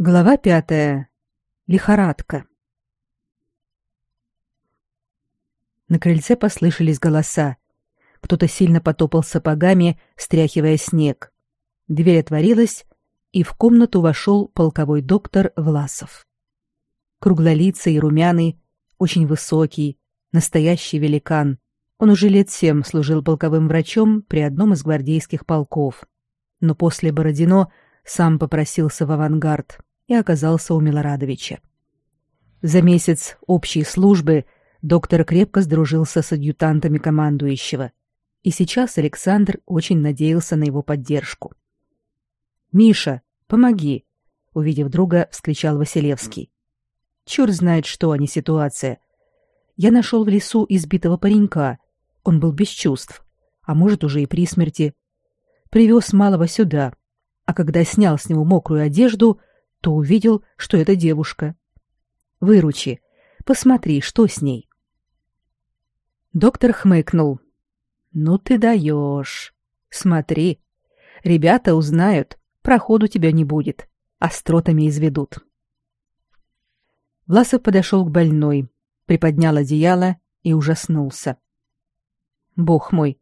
Глава пятая. Лихорадка. На крыльце послышались голоса. Кто-то сильно потопал сапогами, стряхивая снег. Дверь отворилась, и в комнату вошел полковой доктор Власов. Круглолицый и румяный, очень высокий, настоящий великан. Он уже лет семь служил полковым врачом при одном из гвардейских полков. Но после Бородино сам попросился в авангард и оказался у Милорадовича. За месяц общей службы доктор крепко сдружился с адъютантами командующего, и сейчас Александр очень надеялся на его поддержку. «Миша, помоги!» — увидев друга, вскричал Василевский. «Чёрт знает, что, а не ситуация. Я нашел в лесу избитого паренька. Он был без чувств, а может, уже и при смерти. Привез малого сюда, а когда снял с него мокрую одежду, то увидел, что это девушка. Выручи, посмотри, что с ней. Доктор хмыкнул. Ну ты даешь. Смотри, ребята узнают, проходу тебя не будет, остротами изведут. Власов подошел к больной, приподнял одеяло и ужаснулся. Бог мой,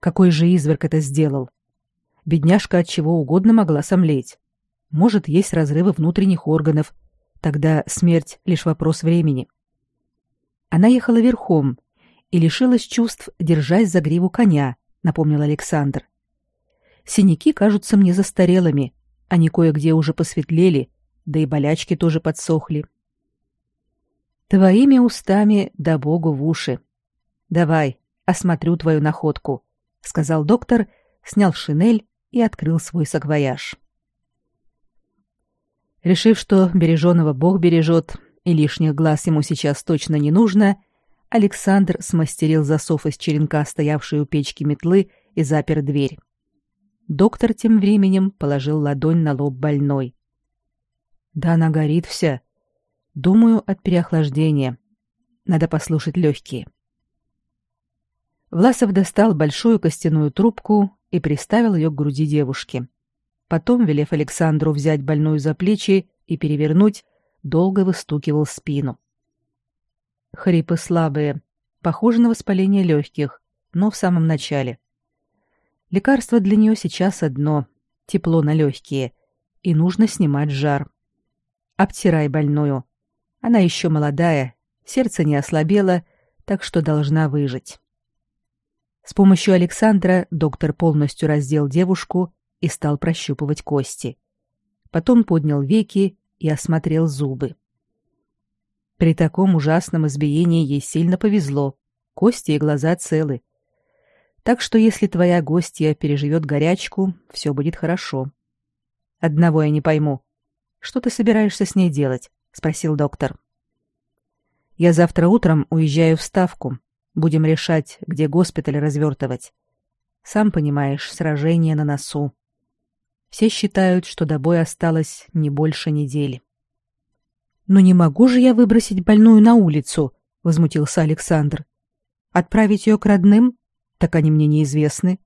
какой же изверг это сделал? Бедняжка от чего угодно могла сомлеть. Может, есть разрывы внутренних органов. Тогда смерть — лишь вопрос времени. Она ехала верхом и лишилась чувств, держась за гриву коня, напомнил Александр. Синяки кажутся мне застарелыми, они кое-где уже посветлели, да и болячки тоже подсохли. Твоими устами да богу в уши. Давай, осмотрю твою находку, сказал доктор, снял шинель и открыл свой саквояж. Решив, что береженого Бог бережет, и лишних глаз ему сейчас точно не нужно, Александр смастерил засов из черенка, стоявшей у печки метлы, и запер дверь. Доктор тем временем положил ладонь на лоб больной. Да она горит вся. Думаю, от переохлаждения. Надо послушать легкие. Власов достал большую костяную трубку и приставил ее к груди девушки. Потом, велев Александру взять больную за плечи и перевернуть, долго выстукивал спину. Хрипы слабые, похоже на воспаление легких, но в самом начале. Лекарство для нее сейчас одно — тепло на легкие, и нужно снимать жар. Обтирай больную. Она еще молодая, сердце не ослабело, так что должна выжить. С помощью Александра доктор полностью раздел девушку и стал прощупывать кости. Потом поднял веки и осмотрел зубы. При таком ужасном избиении ей сильно повезло. Кости и глаза целы. Так что если твоя гостья переживет горячку, все будет хорошо. Одного я не пойму. Что ты собираешься с ней делать? спросил доктор. Я завтра утром уезжаю в Ставку. Будем решать, где госпиталь развертывать. Сам понимаешь, сражение на носу. Все считают, что до боя осталось не больше недели. Но не могу же я выбросить больную на улицу, возмутился Александр. Отправить ее к родным? Так они мне неизвестны.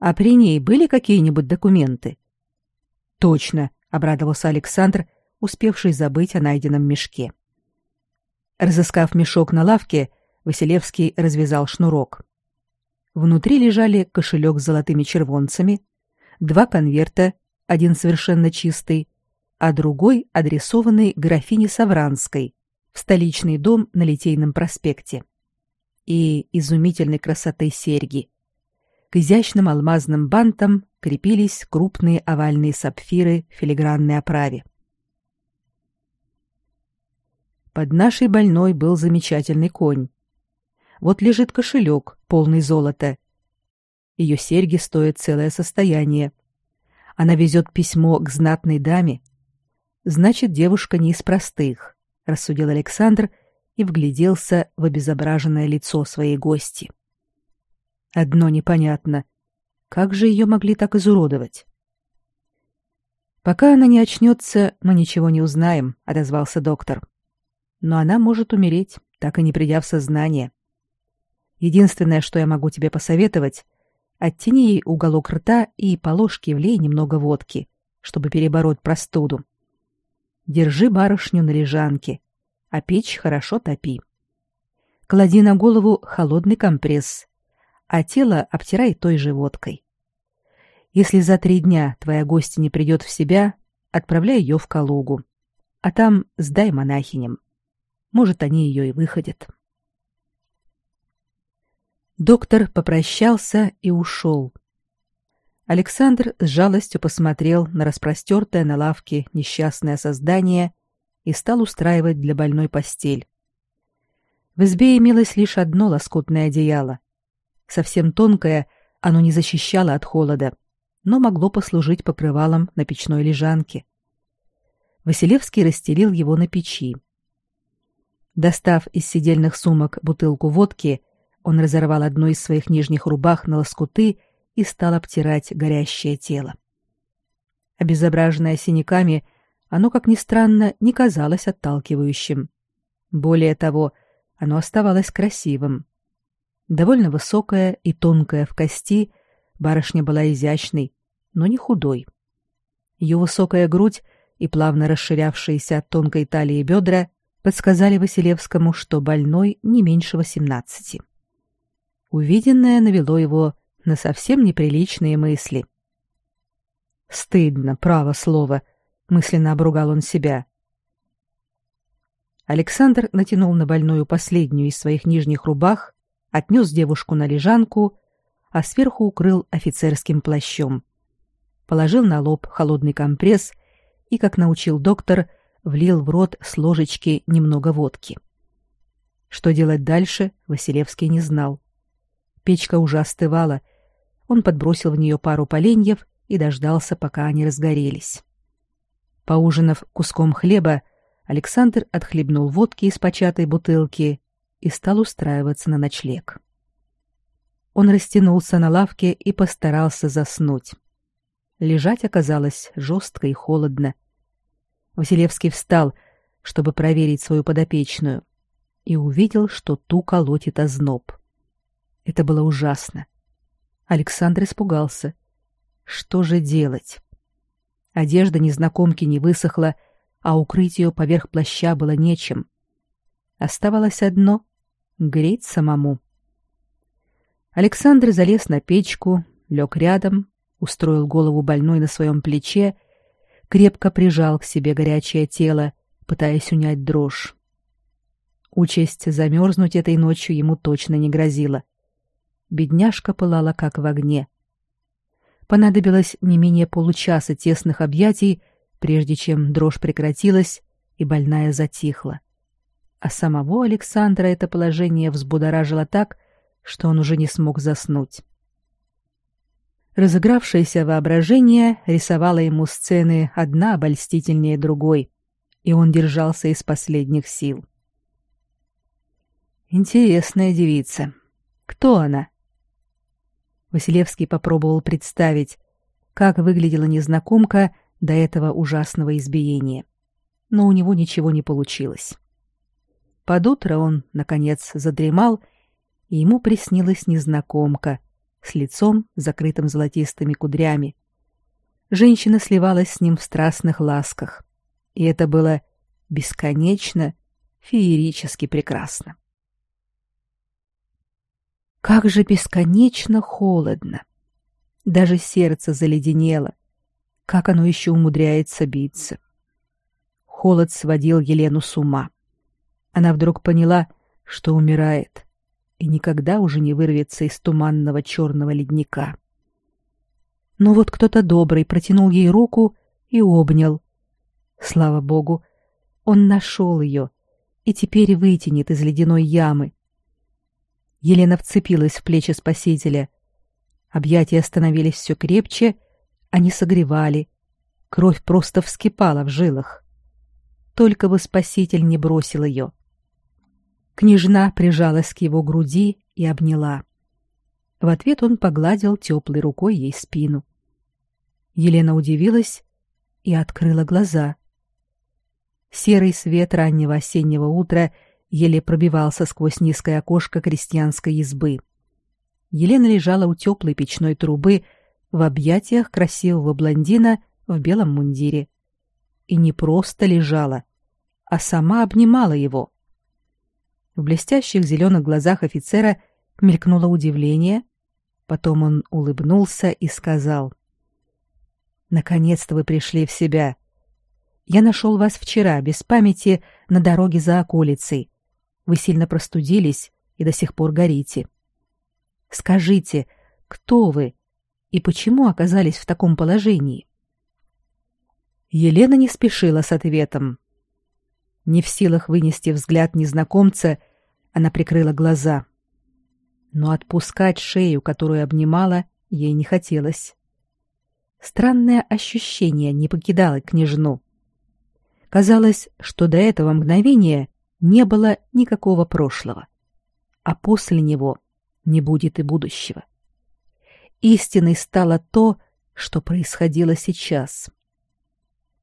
А при ней были какие-нибудь документы? Точно, обрадовался Александр, успевший забыть о найденном мешке. Разыскав мешок на лавке, Василевский развязал шнурок. Внутри лежали кошелек с золотыми червонцами, два конверта, один совершенно чистый, а другой адресованный графине Савранской в столичный дом на Литейном проспекте. И изумительной красоты серьги. К изящным алмазным бантам крепились крупные овальные сапфиры в филигранной оправе. Под нашей больной был замечательный конь. Вот лежит кошелек, полный золота, ее серьги стоят целое состояние. Она везет письмо к знатной даме. Значит, девушка не из простых, рассудил Александр и вгляделся в обезображенное лицо своей гости. Одно непонятно. Как же ее могли так изуродовать? Пока она не очнется, мы ничего не узнаем, отозвался доктор. Но она может умереть, так и не придя в сознание. Единственное, что я могу тебе посоветовать, Оттяни ей уголок рта и по ложке влей немного водки, чтобы перебороть простуду. Держи барышню на лежанке, а печь хорошо топи. Клади на голову холодный компресс, а тело обтирай той же водкой. Если за три дня твоя гостья не придет в себя, отправляй ее в Калугу, а там сдай монахиням. Может, они ее и выходят. Доктор попрощался и ушел. Александр с жалостью посмотрел на распростертое на лавке несчастное создание и стал устраивать для больной постель. В избе имелось лишь одно лоскутное одеяло. Совсем тонкое, оно не защищало от холода, но могло послужить покрывалом на печной лежанке. Василевский расстелил его на печи. Достав из сидельных сумок бутылку водки, он разорвал одну из своих нижних рубах на лоскуты и стал обтирать горящее тело. Обезображенное синяками, оно, как ни странно, не казалось отталкивающим. Более того, оно оставалось красивым. Довольно высокая и тонкая в кости, барышня была изящной, но не худой. Ее высокая грудь и плавно расширявшиеся от тонкой талии бедра подсказали Василевскому, что больной не меньше восемнадцати. Увиденное навело его на совсем неприличные мысли. «Стыдно, право слово», — мысленно обругал он себя. Александр натянул на больную последнюю из своих нижних рубах, отнес девушку на лежанку, а сверху укрыл офицерским плащом. Положил на лоб холодный компресс и, как научил доктор, влил в рот с ложечки немного водки. Что делать дальше, Василевский не знал. Печка уже остывала. Он подбросил в нее пару поленьев и дождался, пока они разгорелись. Поужинав куском хлеба, Александр отхлебнул водки из початой бутылки и стал устраиваться на ночлег. Он растянулся на лавке и постарался заснуть. Лежать оказалось жестко и холодно. Василевский встал, чтобы проверить свою подопечную, и увидел, что ту колотит озноб. Это было ужасно. Александр испугался. Что же делать? Одежда незнакомки не высохла, а укрыть ее поверх плаща было нечем. Оставалось одно — греть самому. Александр залез на печку, лег рядом, устроил голову больной на своем плече, крепко прижал к себе горячее тело, пытаясь унять дрожь. Участь замерзнуть этой ночью ему точно не грозила. — бедняжка пылала как в огне. Понадобилось не менее получаса тесных объятий, прежде чем дрожь прекратилась и больная затихла. А самого Александра это положение взбудоражило так, что он уже не смог заснуть. Разыгравшееся воображение рисовало ему сцены одна обольстительнее другой, и он держался из последних сил. Интересная девица. Кто она? Василевский попробовал представить, как выглядела незнакомка до этого ужасного избиения. Но у него ничего не получилось. Под утро он, наконец, задремал, и ему приснилась незнакомка с лицом, закрытым золотистыми кудрями. Женщина сливалась с ним в страстных ласках, и это было бесконечно, феерически прекрасно. Как же бесконечно холодно. Даже сердце заледенело. Как оно еще умудряется биться? Холод сводил Елену с ума. Она вдруг поняла, что умирает, и никогда уже не вырвется из туманного черного ледника. Но вот кто-то добрый протянул ей руку и обнял. Слава богу, он нашел ее и теперь вытянет из ледяной ямы, Елена вцепилась в плечи спасителя. Объятия становились все крепче, они согревали. Кровь просто вскипала в жилах. Только бы спаситель не бросил ее. Княжна прижалась к его груди и обняла. В ответ он погладил теплой рукой ей спину. Елена удивилась и открыла глаза. Серый свет раннего осеннего утра — еле пробивался сквозь низкое окошко крестьянской избы. Елена лежала у теплой печной трубы в объятиях красивого блондина в белом мундире. и не просто лежала, а сама обнимала его. В блестящих зеленых глазах офицера мелькнуло удивление, потом он улыбнулся и сказал. «Наконец-то вы пришли в себя. Я нашел вас вчера, без памяти, на дороге за околицей. Вы сильно простудились и до сих пор горите. Скажите, кто вы и почему оказались в таком положении?» Елена не спешила с ответом. Не в силах вынести взгляд незнакомца, она прикрыла глаза. Но отпускать шею, которую обнимала, ей не хотелось. Странное ощущение не покидало княжну. Казалось, что до этого мгновения не было никакого прошлого, а после него не будет и будущего. Истиной стало то, что происходило сейчас.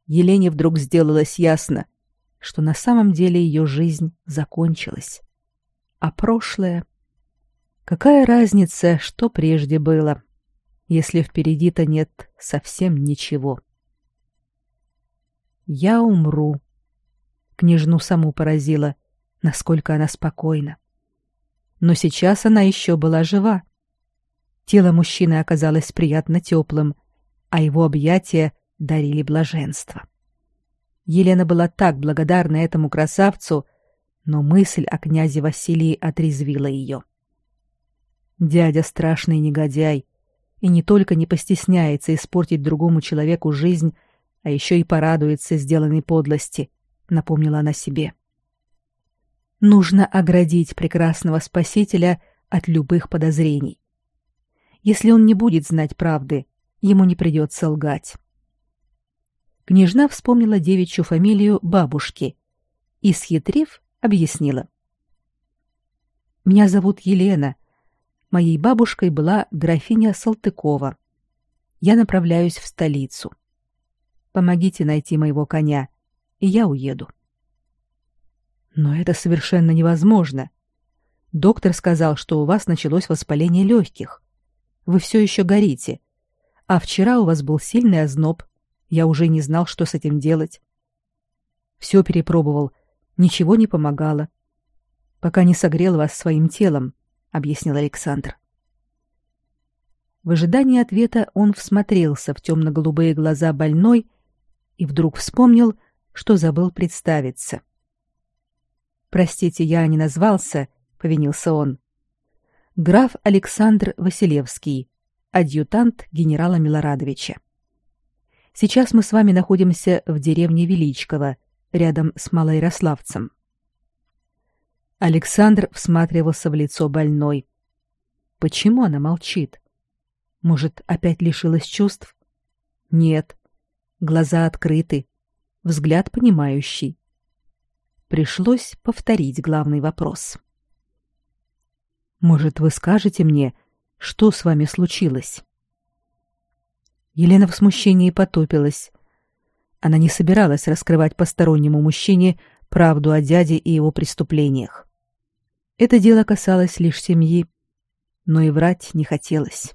Елене вдруг сделалось ясно, что на самом деле ее жизнь закончилась. А прошлое... Какая разница, что прежде было, если впереди-то нет совсем ничего? Я умру. Княжну саму поразило, насколько она спокойна. Но сейчас она еще была жива. Тело мужчины оказалось приятно теплым, а его объятия дарили блаженство. Елена была так благодарна этому красавцу, но мысль о князе Василии отрезвила ее. Дядя страшный негодяй и не только не постесняется испортить другому человеку жизнь, а еще и порадуется сделанной подлости, напомнила она себе. Нужно оградить прекрасного спасителя от любых подозрений. Если он не будет знать правды, ему не придется лгать. Княжна вспомнила девичью фамилию бабушки и, схитрив, объяснила. «Меня зовут Елена. Моей бабушкой была графиня Салтыкова. Я направляюсь в столицу. Помогите найти моего коня, и я уеду». «Но это совершенно невозможно. Доктор сказал, что у вас началось воспаление легких. Вы все еще горите, а вчера у вас был сильный озноб, я уже не знал, что с этим делать. Все перепробовал, ничего не помогало. Пока не согрел вас своим телом, объяснил Александр. В ожидании ответа он всмотрелся в темно-голубые глаза больной и вдруг вспомнил, что забыл представиться. Простите, я не назвался, повинился он. Граф Александр Василевский, адъютант генерала Милорадовича. Сейчас мы с вами находимся в деревне Величково, рядом с Малоярославцем. Александр всматривался в лицо больной. Почему она молчит? Может, опять лишилась чувств? Нет. Глаза открыты, взгляд понимающий. Пришлось повторить главный вопрос. Может, вы скажете мне, что с вами случилось? Елена в смущении потупилась. Она не собиралась раскрывать постороннему мужчине правду о дяде и его преступлениях. Это дело касалось лишь семьи, но и врать не хотелось.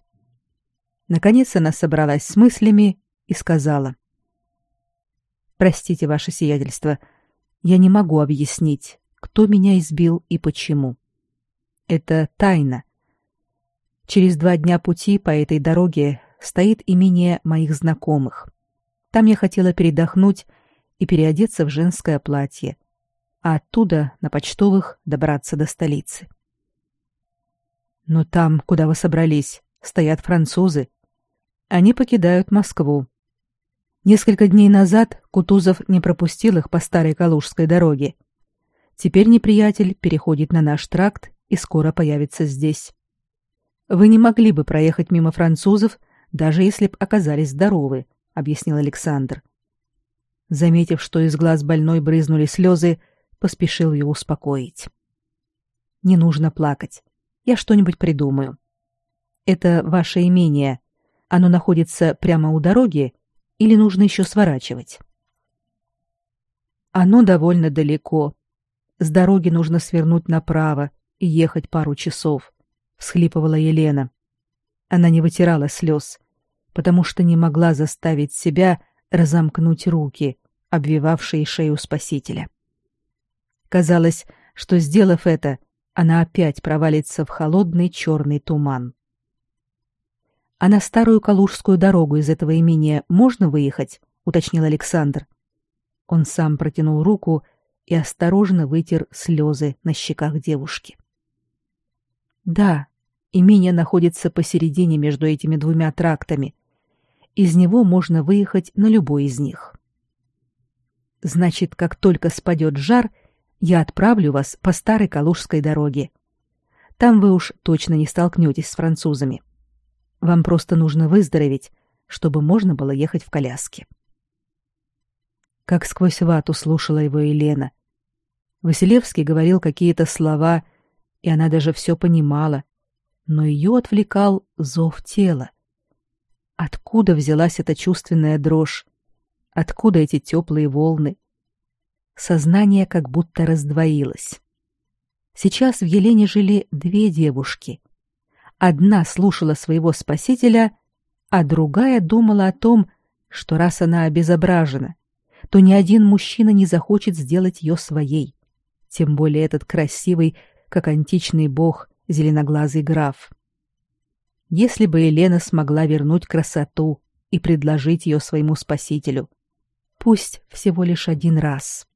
Наконец она собралась с мыслями и сказала: "Простите, ваше сиятельство, я не могу объяснить, кто меня избил и почему. Это тайна. Через два дня пути по этой дороге стоит имение моих знакомых. Там я хотела передохнуть и переодеться в женское платье, а оттуда на почтовых добраться до столицы. Но там, куда вы собрались, стоят французы. Они покидают Москву. Несколько дней назад Кутузов не пропустил их по старой Калужской дороге. Теперь неприятель переходит на наш тракт и скоро появится здесь. Вы не могли бы проехать мимо французов даже если б оказались здоровы, объяснил Александр. Заметив, что из глаз больной брызнули слезы, поспешил ее успокоить. Не нужно плакать. Я что-нибудь придумаю. Это ваше имение. Оно находится прямо у дороги или нужно еще сворачивать? Оно довольно далеко. С дороги нужно свернуть направо и ехать пару часов, всхлипывала Елена. Она не вытирала слез, потому что не могла заставить себя разомкнуть руки, обвивавшие шею спасителя. Казалось, что, сделав это, она опять провалится в холодный черный туман. «А на старую Калужскую дорогу из этого имения можно выехать?» — уточнил Александр. Он сам протянул руку и осторожно вытер слезы на щеках девушки. «Да, имение находится посередине между этими двумя трактами. Из него можно выехать на любой из них». «Значит, как только спадет жар, я отправлю вас по старой Калужской дороге. Там вы уж точно не столкнетесь с французами». Вам просто нужно выздороветь, чтобы можно было ехать в коляске. Как сквозь вату слушала его Елена. Василевский говорил какие-то слова, и она даже все понимала, но ее отвлекал зов тела. Откуда взялась эта чувственная дрожь? Откуда эти теплые волны? Сознание как будто раздвоилось. Сейчас в Елене жили две девушки, Одна слушала своего спасителя, а другая думала о том, что раз она обезображена, то ни один мужчина не захочет сделать ее своей. Тем более этот красивый, как античный бог, зеленоглазый граф. Если бы Елена смогла вернуть красоту и предложить ее своему спасителю, пусть всего лишь один раз.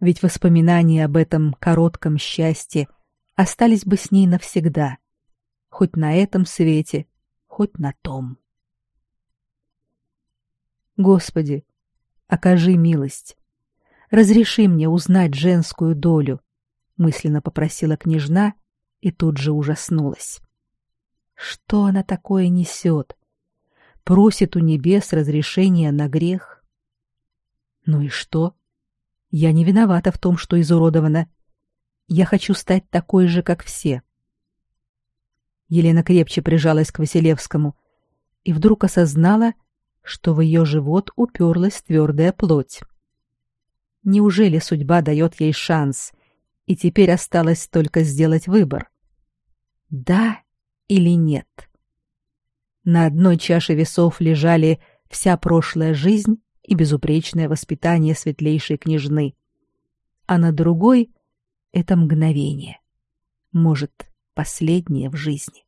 Ведь воспоминания об этом коротком счастье остались бы с ней навсегда — хоть на этом свете, хоть на том. Господи, окажи милость. Разреши мне узнать женскую долю, мысленно попросила княжна и тут же ужаснулась. Что она такое несет? Просит у небес разрешения на грех. Ну и что? Я не виновата в том, что изуродована. Я хочу стать такой же, как все. Елена крепче прижалась к Василевскому и вдруг осознала, что в ее живот уперлась твердая плоть. Неужели судьба дает ей шанс, и теперь осталось только сделать выбор? Да или нет? На одной чаше весов лежали вся прошлая жизнь и безупречное воспитание светлейшей княжны, а на другой — это мгновение. Может, последнее в жизни.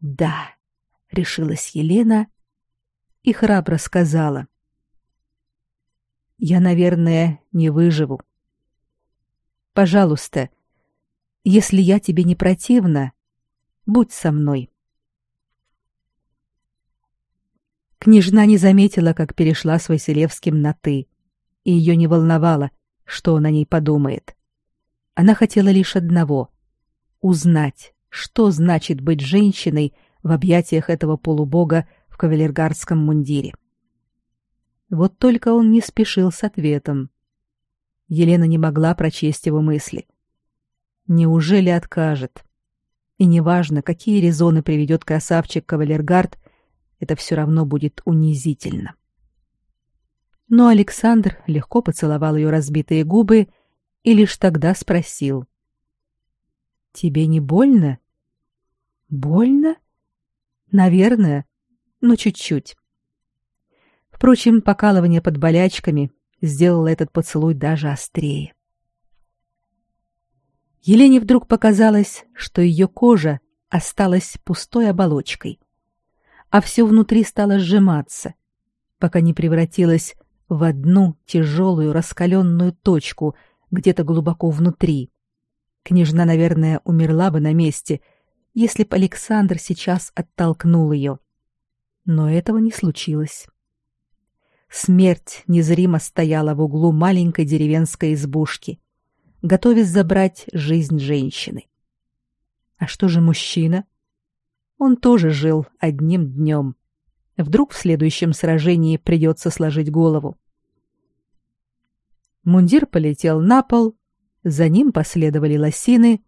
Да, решилась Елена и храбро сказала: Я, наверное, не выживу. Пожалуйста, если я тебе не противна, будь со мной. Княжна не заметила, как перешла с Василевским на ты, и ее не волновало, что он о ней подумает. Она хотела лишь одного узнать, что значит быть женщиной в объятиях этого полубога в кавалергардском мундире. Вот только он не спешил с ответом. Елена не могла прочесть его мысли. Неужели откажет? И неважно, какие резоны приведет красавчик кавалергард, это все равно будет унизительно. Но Александр легко поцеловал ее разбитые губы и лишь тогда спросил: Тебе не больно? Больно? Наверное, но чуть-чуть. Впрочем, покалывание под болячками сделало этот поцелуй даже острее. Елене вдруг показалось, что ее кожа осталась пустой оболочкой, а все внутри стало сжиматься, пока не превратилось в одну тяжелую раскаленную точку где-то глубоко внутри, Княжна, наверное, умерла бы на месте, если б Александр сейчас оттолкнул ее. Но этого не случилось. Смерть незримо стояла в углу маленькой деревенской избушки, готовясь забрать жизнь женщины. А что же мужчина? Он тоже жил одним днем. Вдруг в следующем сражении придется сложить голову. Мундир полетел на пол, за ним последовали лосины,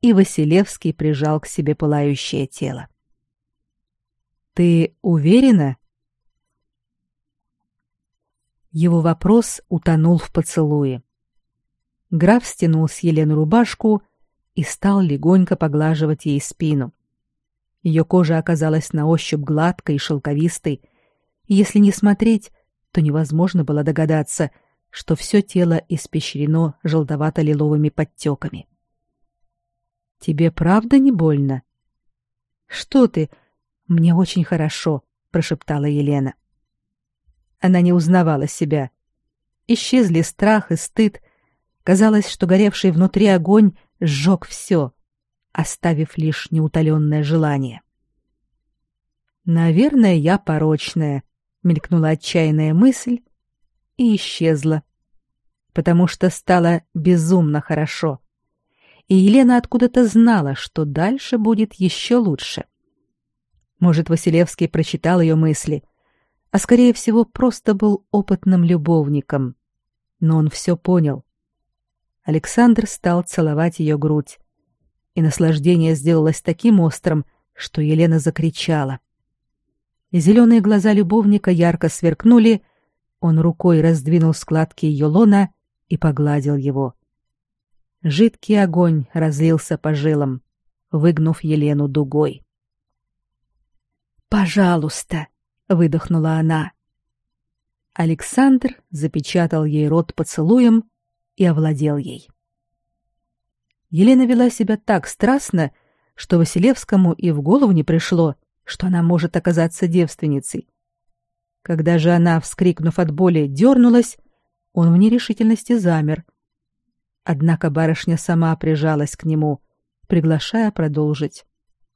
и Василевский прижал к себе пылающее тело. «Ты уверена?» Его вопрос утонул в поцелуе. Граф стянул с Елены рубашку и стал легонько поглаживать ей спину. Ее кожа оказалась на ощупь гладкой и шелковистой, и если не смотреть, то невозможно было догадаться, что все тело испещрено желтовато-лиловыми подтеками. «Тебе правда не больно?» «Что ты? Мне очень хорошо», — прошептала Елена. Она не узнавала себя. Исчезли страх и стыд. Казалось, что горевший внутри огонь сжег все, оставив лишь неутоленное желание. «Наверное, я порочная», — мелькнула отчаянная мысль и исчезла, потому что стало безумно хорошо. И Елена откуда-то знала, что дальше будет еще лучше. Может, Василевский прочитал ее мысли, а, скорее всего, просто был опытным любовником. Но он все понял. Александр стал целовать ее грудь, и наслаждение сделалось таким острым, что Елена закричала. Зеленые глаза любовника ярко сверкнули, он рукой раздвинул складки ее лона и погладил его. Жидкий огонь разлился по жилам, выгнув Елену дугой. «Пожалуйста!» — выдохнула она. Александр запечатал ей рот поцелуем и овладел ей. Елена вела себя так страстно, что Василевскому и в голову не пришло, что она может оказаться девственницей. Когда же она, вскрикнув от боли, дернулась, он в нерешительности замер. Однако барышня сама прижалась к нему, приглашая продолжить,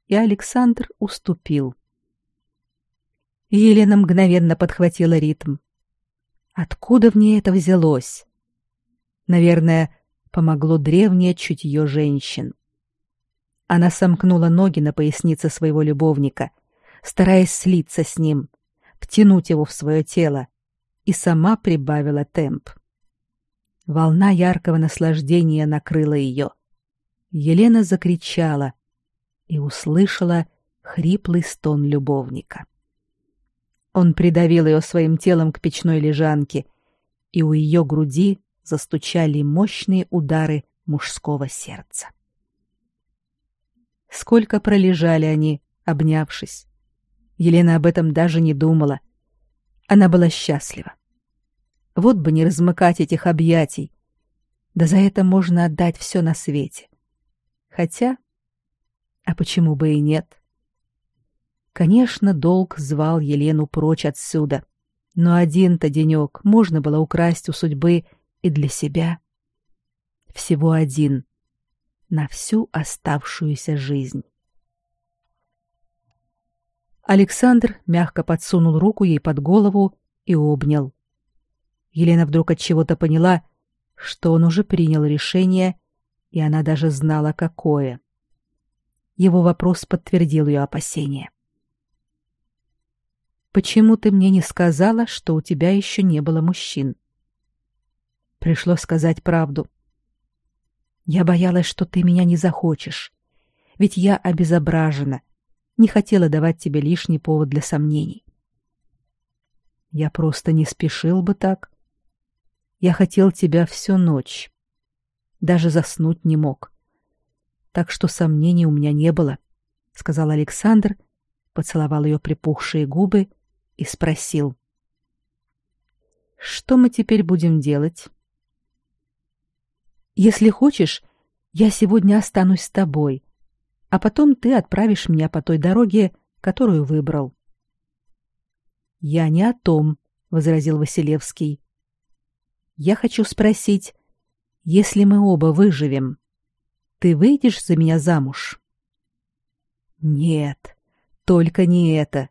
и Александр уступил. Елена мгновенно подхватила ритм. Откуда в ней это взялось? Наверное, помогло древнее чутье женщин. Она сомкнула ноги на пояснице своего любовника, стараясь слиться с ним, втянуть его в свое тело, и сама прибавила темп. Волна яркого наслаждения накрыла ее. Елена закричала и услышала хриплый стон любовника. Он придавил ее своим телом к печной лежанке, и у ее груди застучали мощные удары мужского сердца. Сколько пролежали они, обнявшись. Елена об этом даже не думала. Она была счастлива. Вот бы не размыкать этих объятий. Да за это можно отдать все на свете. Хотя... А почему бы и нет? Конечно, долг звал Елену прочь отсюда. Но один-то денек можно было украсть у судьбы и для себя. Всего один. На всю оставшуюся жизнь. Александр мягко подсунул руку ей под голову и обнял. Елена вдруг от чего-то поняла, что он уже принял решение, и она даже знала какое. Его вопрос подтвердил ее опасения. Почему ты мне не сказала, что у тебя еще не было мужчин? Пришлось сказать правду. Я боялась, что ты меня не захочешь. Ведь я обезображена. Не хотела давать тебе лишний повод для сомнений. Я просто не спешил бы так. Я хотел тебя всю ночь. Даже заснуть не мог. Так что сомнений у меня не было, — сказал Александр, поцеловал ее припухшие губы и спросил. — Что мы теперь будем делать? Если хочешь, я сегодня останусь с тобой, а потом ты отправишь меня по той дороге, которую выбрал. Я не о том, возразил Василевский. Я хочу спросить, если мы оба выживем, ты выйдешь за меня замуж? Нет, только не это.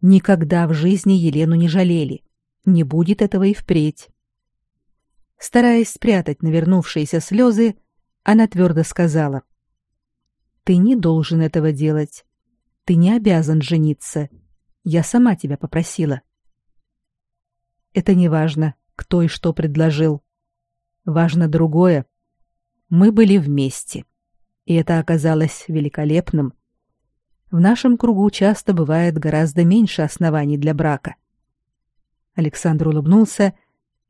Никогда в жизни Елену не жалели. Не будет этого и впредь. Стараясь спрятать навернувшиеся слезы, она твердо сказала. «Ты не должен этого делать. Ты не обязан жениться. Я сама тебя попросила». Это не важно, кто и что предложил. Важно другое. Мы были вместе. И это оказалось великолепным. В нашем кругу часто бывает гораздо меньше оснований для брака. Александр улыбнулся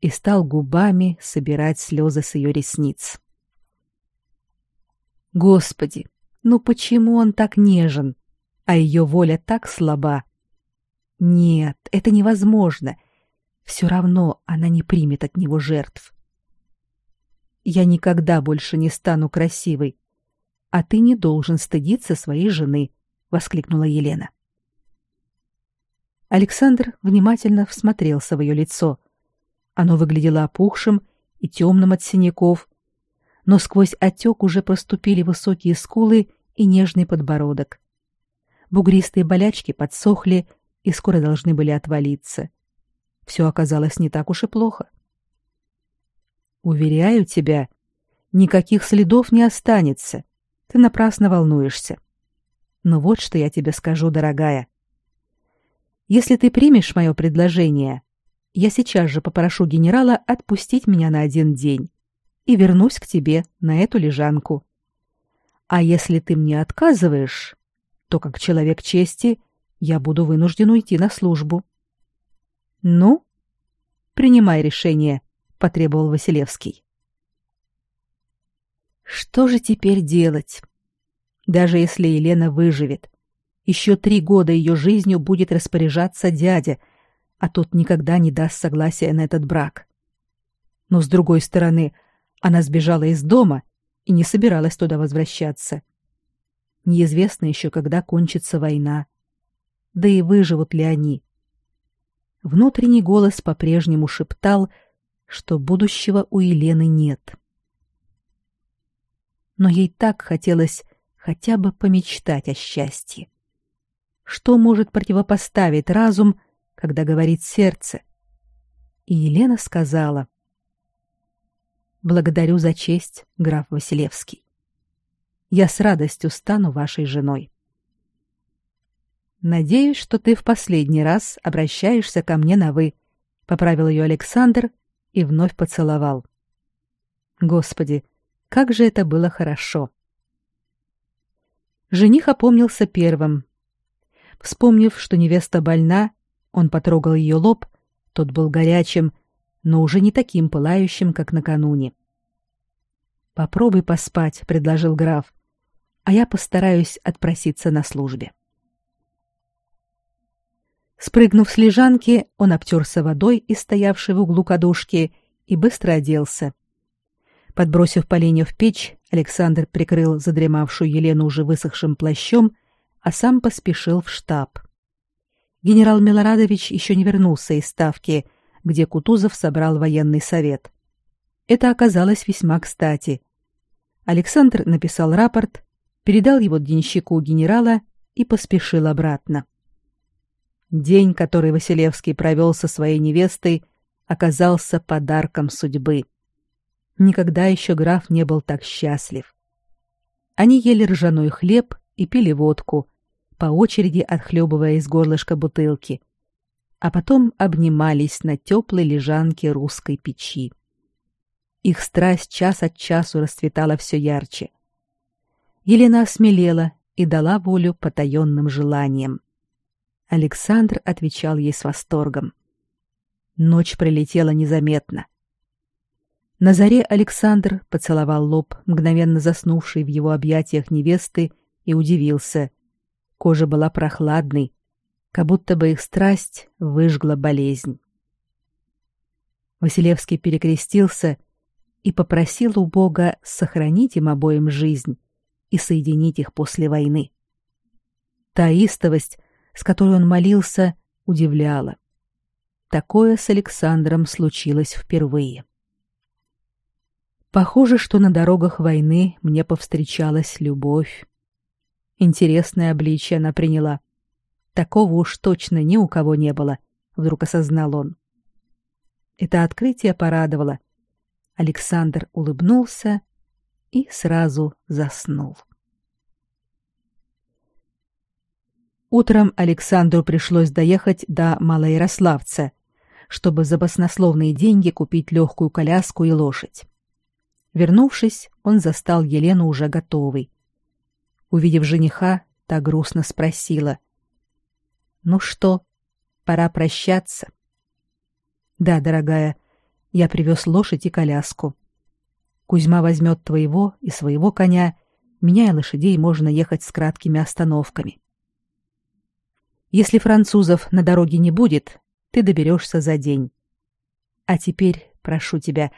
и стал губами собирать слезы с ее ресниц. Господи, ну почему он так нежен, а ее воля так слаба? Нет, это невозможно. все равно она не примет от него жертв. Я никогда больше не стану красивой, а ты не должен стыдиться своей жены, воскликнула Елена. Александр внимательно всмотрелся в ее лицо. Оно выглядело опухшим и темным от синяков, но сквозь отек уже проступили высокие скулы и нежный подбородок. Бугристые болячки подсохли и скоро должны были отвалиться. Все оказалось не так уж и плохо. Уверяю тебя, никаких следов не останется. Ты напрасно волнуешься. Но вот что я тебе скажу, дорогая. Если ты примешь мое предложение, я сейчас же попрошу генерала отпустить меня на один день и вернусь к тебе на эту лежанку. А если ты мне отказываешь, то как человек чести я буду вынужден уйти на службу. Ну, принимай решение, потребовал Василевский. Что же теперь делать? Даже если Елена выживет, еще три года ее жизнью будет распоряжаться дядя, а тот никогда не даст согласия на этот брак. Но с другой стороны, она сбежала из дома и не собиралась туда возвращаться. Неизвестно еще, когда кончится война. Да и выживут ли они? Внутренний голос по-прежнему шептал, что будущего у Елены нет. Но ей так хотелось хотя бы помечтать о счастье. Что может противопоставить разум, когда говорит сердце? И Елена сказала: Благодарю за честь, граф Василевский. Я с радостью стану вашей женой. Надеюсь, что ты в последний раз обращаешься ко мне на вы, поправил ее Александр и вновь поцеловал. Господи, как же это было хорошо. Жених опомнился первым. Вспомнив, что невеста больна, он потрогал ее лоб, тот был горячим, но уже не таким пылающим, как накануне. Попробуй поспать, предложил граф. А я постараюсь отпроситься на службе. Спрыгнув с лежанки, он обтерся водой из стоявшей в углу кадушки и быстро оделся. Подбросив поленья в печь, Александр прикрыл задремавшую Елену уже высохшим плащом, а сам поспешил в штаб. Генерал Милорадович еще не вернулся из ставки, где Кутузов собрал военный совет. Это оказалось весьма кстати. Александр написал рапорт, передал его денщику генерала и поспешил обратно. День, который Василевский провел со своей невестой, оказался подарком судьбы. Никогда еще граф не был так счастлив. Они ели ржаной хлеб и пили водку, по очереди отхлебывая из горлышка бутылки, а потом обнимались на теплой лежанке русской печи. Их страсть час от часу расцветала все ярче. Елена осмелела и дала волю потаенным желаниям. Александр отвечал ей с восторгом. Ночь пролетела незаметно. На заре Александр поцеловал лоб мгновенно заснувшей в его объятиях невесты и удивился. Кожа была прохладной, как будто бы их страсть выжгла болезнь. Василевский перекрестился и попросил у Бога сохранить им обоим жизнь и соединить их после войны. Таистовость, с которой он молился, удивляла. Такое с Александром случилось впервые. Похоже, что на дорогах войны мне повстречалась любовь. Интересное обличие она приняла. Такого уж точно ни у кого не было, вдруг осознал он. Это открытие порадовало. Александр улыбнулся и сразу заснул. Утром Александру пришлось доехать до Малоярославца, чтобы за баснословные деньги купить легкую коляску и лошадь. Вернувшись, он застал Елену уже готовой. Увидев жениха, та грустно спросила: "Ну что, пора прощаться?" "Да, дорогая, я привез лошадь и коляску. Кузьма возьмет твоего и своего коня, меняя лошадей, можно ехать с краткими остановками. Если французов на дороге не будет, ты доберешься за день. А теперь, прошу тебя,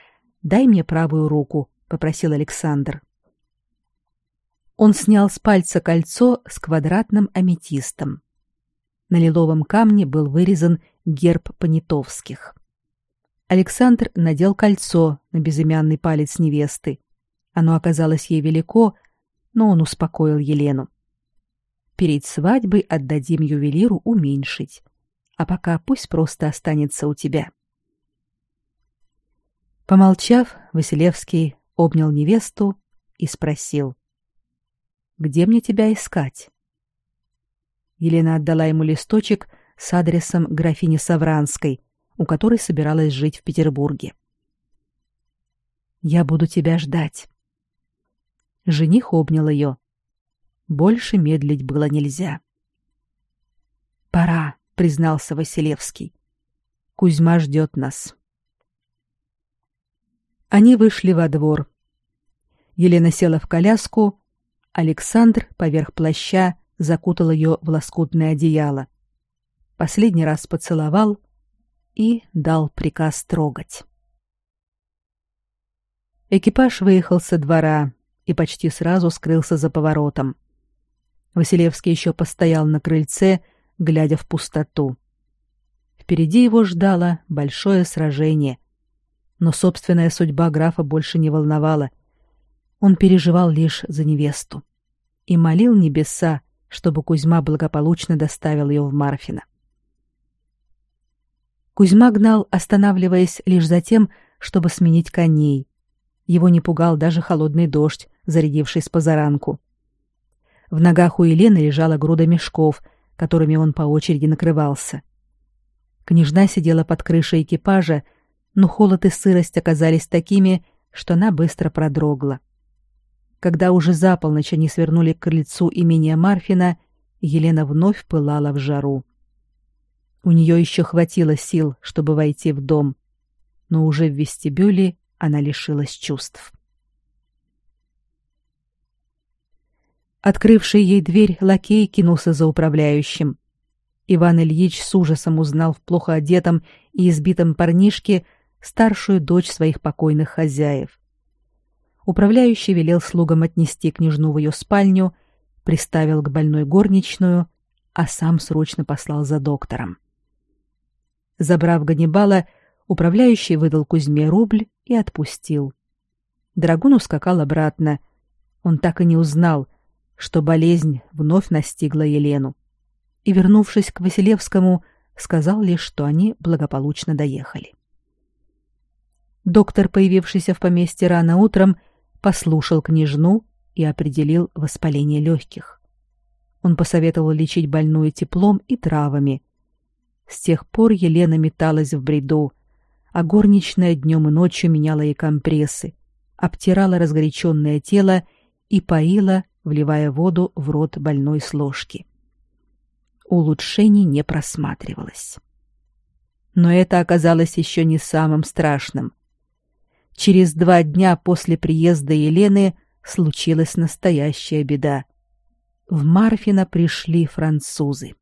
дай мне правую руку, попросил Александр. Он снял с пальца кольцо с квадратным аметистом. На лиловом камне был вырезан герб Понятовских. Александр надел кольцо на безымянный палец невесты. Оно оказалось ей велико, но он успокоил Елену. Перед свадьбой отдадим ювелиру уменьшить, а пока пусть просто останется у тебя. Помолчав, Василевский обнял невесту и спросил: "Где мне тебя искать?" Елена отдала ему листочек с адресом графини Савранской, у которой собиралась жить в Петербурге. Я буду тебя ждать. Жених обнял ее. Больше медлить было нельзя. Пора, признался Василевский. Кузьма ждет нас. Они вышли во двор. Елена села в коляску, Александр поверх плаща закутал ее в лоскутное одеяло. Последний раз поцеловал и дал приказ трогать. Экипаж выехал со двора и почти сразу скрылся за поворотом. Василевский еще постоял на крыльце, глядя в пустоту. Впереди его ждало большое сражение. Но собственная судьба графа больше не волновала. Он переживал лишь за невесту и молил небеса, чтобы Кузьма благополучно доставил ее в Марфино. Кузьма гнал, останавливаясь лишь за тем, чтобы сменить коней. Его не пугал даже холодный дождь, зарядивший с позаранку. В ногах у Елены лежала груда мешков, которыми он по очереди накрывался. Княжна сидела под крышей экипажа, но холод и сырость оказались такими, что она быстро продрогла. Когда уже за полночь они свернули к крыльцу имения Марфина, Елена вновь пылала в жару. У нее еще хватило сил, чтобы войти в дом, но уже в вестибюле она лишилась чувств. Открывший ей дверь лакей кинулся за управляющим. Иван Ильич с ужасом узнал в плохо одетом и избитом парнишке старшую дочь своих покойных хозяев. Управляющий велел слугам отнести княжну в ее спальню, приставил к больной горничную, а сам срочно послал за доктором. Забрав Ганнибала, управляющий выдал Кузьме рубль и отпустил. Драгун ускакал обратно. Он так и не узнал, что болезнь вновь настигла Елену. И, вернувшись к Василевскому, сказал лишь, что они благополучно доехали. Доктор, появившийся в поместье рано утром, послушал княжну и определил воспаление легких. Он посоветовал лечить больную теплом и травами. С тех пор Елена металась в бреду, а горничная днем и ночью меняла ей компрессы, обтирала разгоряченное тело и поила, вливая воду в рот больной с ложки. Улучшений не просматривалось. Но это оказалось еще не самым страшным. Через два дня после приезда Елены случилась настоящая беда. В Марфино пришли французы.